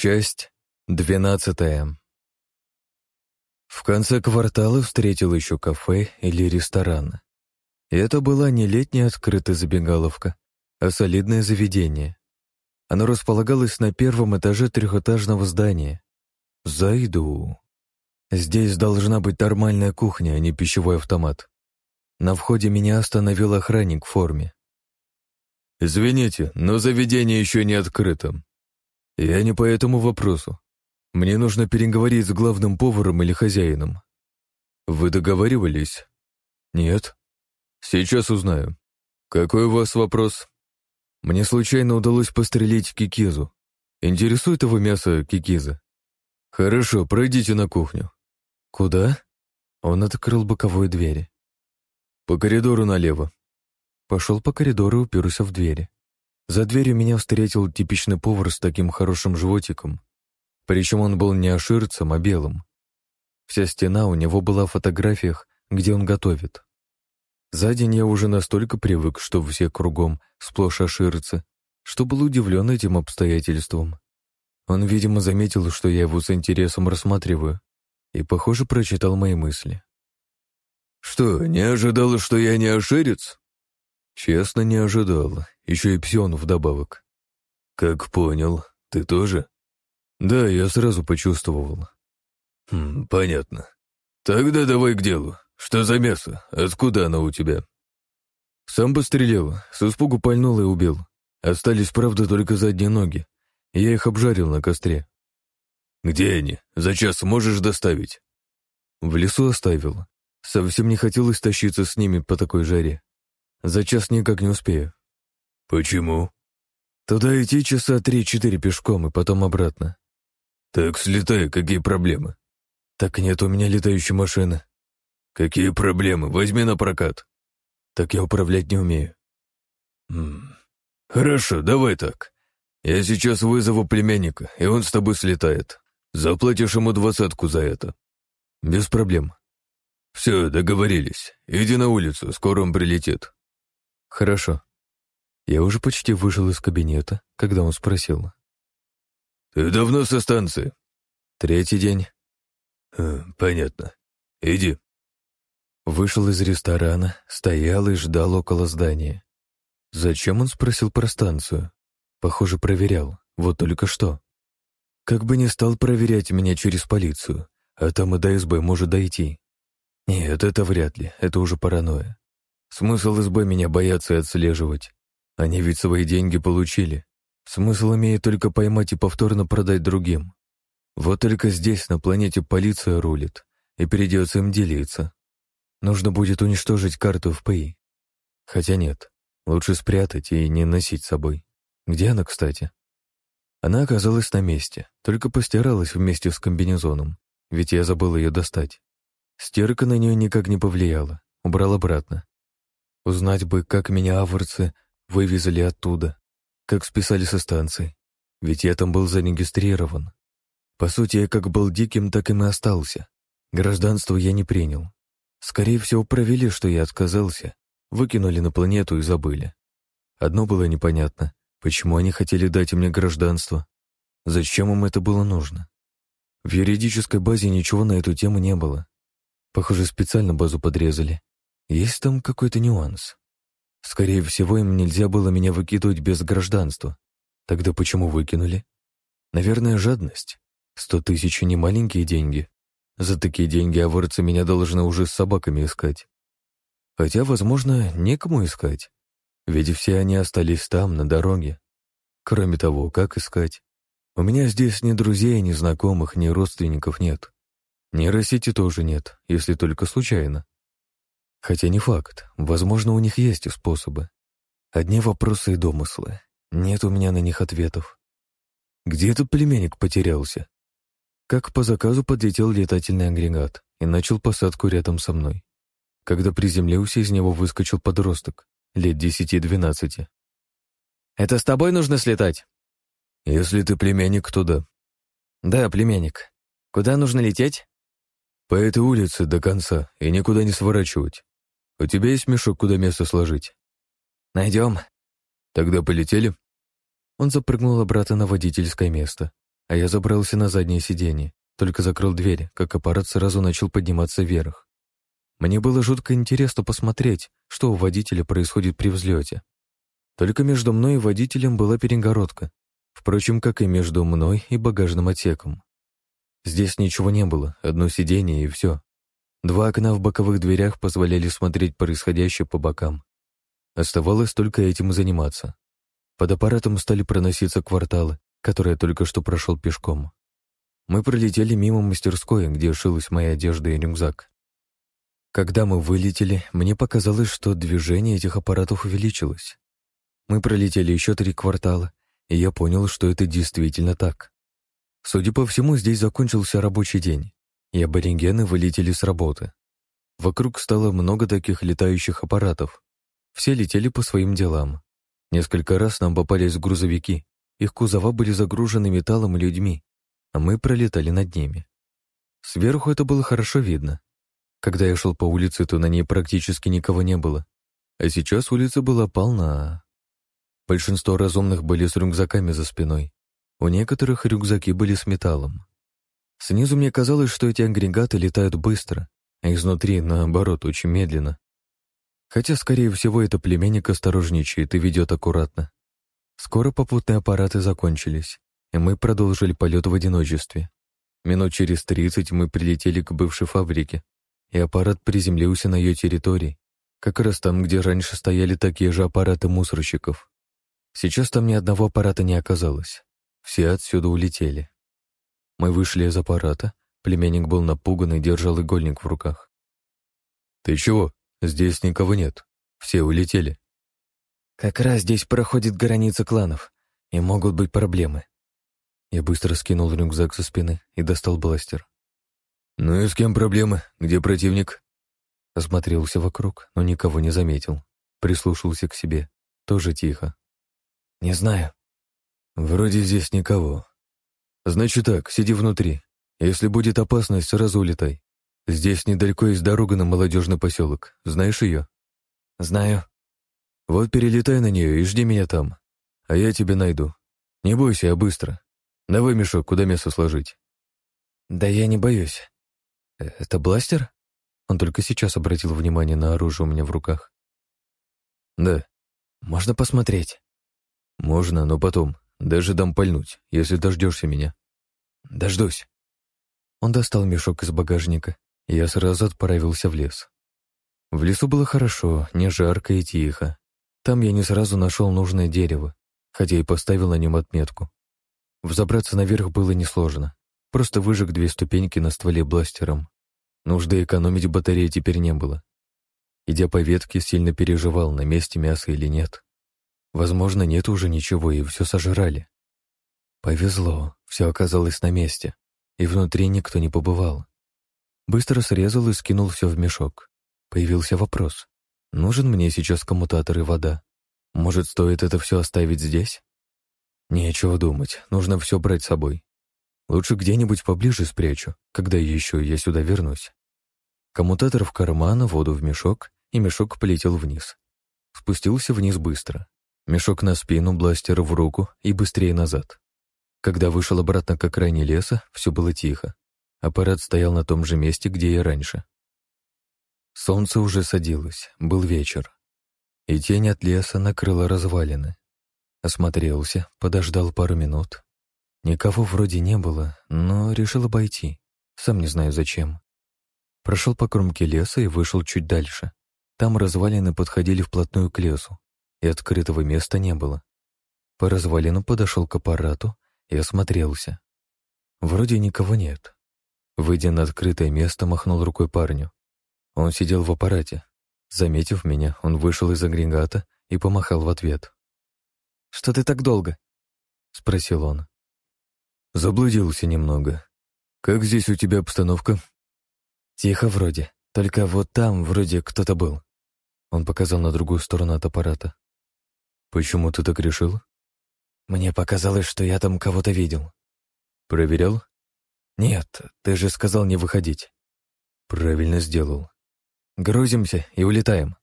Часть двенадцатая. В конце квартала встретил еще кафе или ресторан. Это была не летняя открытая забегаловка, а солидное заведение. Оно располагалось на первом этаже трехэтажного здания. Зайду. Здесь должна быть нормальная кухня, а не пищевой автомат. На входе меня остановил охранник в форме. «Извините, но заведение еще не открыто». «Я не по этому вопросу. Мне нужно переговорить с главным поваром или хозяином». «Вы договаривались?» «Нет». «Сейчас узнаю. Какой у вас вопрос?» «Мне случайно удалось пострелить кикизу. Интересует его мясо кикиза?» «Хорошо, пройдите на кухню». «Куда?» Он открыл боковую дверь. «По коридору налево». Пошел по коридору и уперся в двери. За дверью меня встретил типичный повар с таким хорошим животиком. Причем он был не аширцем, а белым. Вся стена у него была в фотографиях, где он готовит. За день я уже настолько привык, что все кругом сплошь аширцы, что был удивлен этим обстоятельством. Он, видимо, заметил, что я его с интересом рассматриваю, и, похоже, прочитал мои мысли. «Что, не ожидал, что я не оширец?» «Честно, не ожидал. Еще и псион вдобавок». «Как понял. Ты тоже?» «Да, я сразу почувствовал». «Хм, понятно. Тогда давай к делу. Что за мясо? Откуда оно у тебя?» «Сам пострелил, с испугу пальнул и убил. Остались, правда, только задние ноги. Я их обжарил на костре. «Где они? За час можешь доставить?» В лесу оставил. Совсем не хотелось тащиться с ними по такой жаре. За час никак не успею. «Почему?» «Туда идти часа три-четыре пешком и потом обратно». «Так слетай, какие проблемы?» «Так нет у меня летающей машины». «Какие проблемы? Возьми на прокат». «Так я управлять не умею». «М -м. «Хорошо, давай так. Я сейчас вызову племянника, и он с тобой слетает. Заплатишь ему двадцатку за это. Без проблем. Все, договорились. Иди на улицу, скоро он прилетит. Хорошо. Я уже почти вышел из кабинета, когда он спросил. Ты давно со станции? Третий день. Э, понятно. Иди. Вышел из ресторана, стоял и ждал около здания. Зачем он спросил про станцию? Похоже, проверял. Вот только что. Как бы не стал проверять меня через полицию, а там и до СБ может дойти. Нет, это вряд ли, это уже паранойя. Смысл СБ меня бояться и отслеживать. Они ведь свои деньги получили. Смысл имеет только поймать и повторно продать другим. Вот только здесь, на планете, полиция рулит, и придется им делиться. Нужно будет уничтожить карту в ПИ. Хотя нет, лучше спрятать и не носить с собой. Где она, кстати? Она оказалась на месте, только постиралась вместе с комбинезоном, ведь я забыл ее достать. Стирка на нее никак не повлияла, убрал обратно. Узнать бы, как меня аварцы вывезли оттуда, как списали со станции, ведь я там был зарегистрирован. По сути, я как был диким, так и и остался. Гражданство я не принял. Скорее всего, провели, что я отказался, выкинули на планету и забыли. Одно было непонятно. Почему они хотели дать мне гражданство? Зачем им это было нужно? В юридической базе ничего на эту тему не было. Похоже, специально базу подрезали. Есть там какой-то нюанс. Скорее всего, им нельзя было меня выкидывать без гражданства. Тогда почему выкинули? Наверное, жадность. Сто тысяч — не маленькие деньги. За такие деньги аварцы меня должны уже с собаками искать. Хотя, возможно, некому искать. Ведь все они остались там, на дороге. Кроме того, как искать? У меня здесь ни друзей, ни знакомых, ни родственников нет. Нейросети тоже нет, если только случайно. Хотя не факт, возможно, у них есть способы. Одни вопросы и домыслы. Нет у меня на них ответов. Где этот племянник потерялся? Как по заказу подлетел летательный агрегат и начал посадку рядом со мной. Когда приземлился, из него выскочил подросток лет десяти-двенадцати. «Это с тобой нужно слетать?» «Если ты племянник, то да». «Да, племянник. Куда нужно лететь?» «По этой улице до конца и никуда не сворачивать. У тебя есть мешок, куда место сложить?» «Найдем». «Тогда полетели?» Он запрыгнул обратно на водительское место. а я забрался на заднее сиденье, только закрыл дверь, как аппарат сразу начал подниматься вверх. Мне было жутко интересно посмотреть, что у водителя происходит при взлете. Только между мной и водителем была перегородка, впрочем, как и между мной и багажным отсеком. Здесь ничего не было, одно сиденье и все. Два окна в боковых дверях позволяли смотреть происходящее по бокам. Оставалось только этим заниматься. Под аппаратом стали проноситься кварталы, которые я только что прошел пешком. Мы пролетели мимо мастерской, где шилась моя одежда и рюкзак. Когда мы вылетели, мне показалось, что движение этих аппаратов увеличилось. Мы пролетели еще три квартала, и я понял, что это действительно так. Судя по всему, здесь закончился рабочий день, и аборигены вылетели с работы. Вокруг стало много таких летающих аппаратов. Все летели по своим делам. Несколько раз нам попались грузовики. Их кузова были загружены металлом и людьми, а мы пролетали над ними. Сверху это было хорошо видно. Когда я шел по улице, то на ней практически никого не было. А сейчас улица была полна. Большинство разумных были с рюкзаками за спиной. У некоторых рюкзаки были с металлом. Снизу мне казалось, что эти агрегаты летают быстро, а изнутри, наоборот, очень медленно. Хотя, скорее всего, это племенник осторожничает и ведет аккуратно. Скоро попутные аппараты закончились, и мы продолжили полет в одиночестве. Минут через тридцать мы прилетели к бывшей фабрике, и аппарат приземлился на ее территории, как раз там, где раньше стояли такие же аппараты мусорщиков. Сейчас там ни одного аппарата не оказалось. Все отсюда улетели. Мы вышли из аппарата, племянник был напуган и держал игольник в руках. «Ты чего? Здесь никого нет. Все улетели». «Как раз здесь проходит граница кланов, и могут быть проблемы». Я быстро скинул рюкзак со спины и достал бластер. «Ну и с кем проблемы? Где противник?» Осмотрелся вокруг, но никого не заметил. Прислушался к себе. Тоже тихо. «Не знаю». «Вроде здесь никого. Значит так, сиди внутри. Если будет опасность, сразу улетай. Здесь недалеко есть дорога на молодежный поселок. Знаешь ее?» «Знаю». «Вот перелетай на нее и жди меня там. А я тебя найду. Не бойся, я быстро. Давай мешок, куда мясо сложить». «Да я не боюсь. «Это бластер?» Он только сейчас обратил внимание на оружие у меня в руках. «Да». «Можно посмотреть?» «Можно, но потом. Даже дам пальнуть, если дождешься меня». «Дождусь». Он достал мешок из багажника, и я сразу отправился в лес. В лесу было хорошо, не жарко и тихо. Там я не сразу нашел нужное дерево, хотя и поставил на нем отметку. Взобраться наверх было несложно. Просто выжег две ступеньки на стволе бластером. Нужды экономить батареи теперь не было. Идя по ветке, сильно переживал, на месте мяса или нет. Возможно, нет уже ничего, и все сожрали. Повезло, все оказалось на месте, и внутри никто не побывал. Быстро срезал и скинул все в мешок. Появился вопрос. Нужен мне сейчас коммутатор и вода? Может, стоит это все оставить здесь? Нечего думать, нужно все брать с собой. Лучше где-нибудь поближе спрячу, когда еще я сюда вернусь. Коммутатор в карман, воду в мешок, и мешок полетел вниз. Спустился вниз быстро. Мешок на спину, бластер в руку и быстрее назад. Когда вышел обратно к окраине леса, все было тихо. Аппарат стоял на том же месте, где и раньше. Солнце уже садилось, был вечер. И тень от леса накрыла развалины. Осмотрелся, подождал пару минут, Никого вроде не было, но решил обойти. Сам не знаю зачем. Прошел по кромке леса и вышел чуть дальше. Там развалины подходили вплотную к лесу, и открытого места не было. По развалину подошел к аппарату и осмотрелся. Вроде никого нет. Выйдя на открытое место, махнул рукой парню. Он сидел в аппарате. Заметив меня, он вышел из агрегата и помахал в ответ. «Что ты так долго?» — спросил он. Заблудился немного. Как здесь у тебя обстановка? Тихо вроде. Только вот там вроде кто-то был. Он показал на другую сторону от аппарата. Почему ты так решил? Мне показалось, что я там кого-то видел. Проверял? Нет, ты же сказал не выходить. Правильно сделал. Грузимся и улетаем.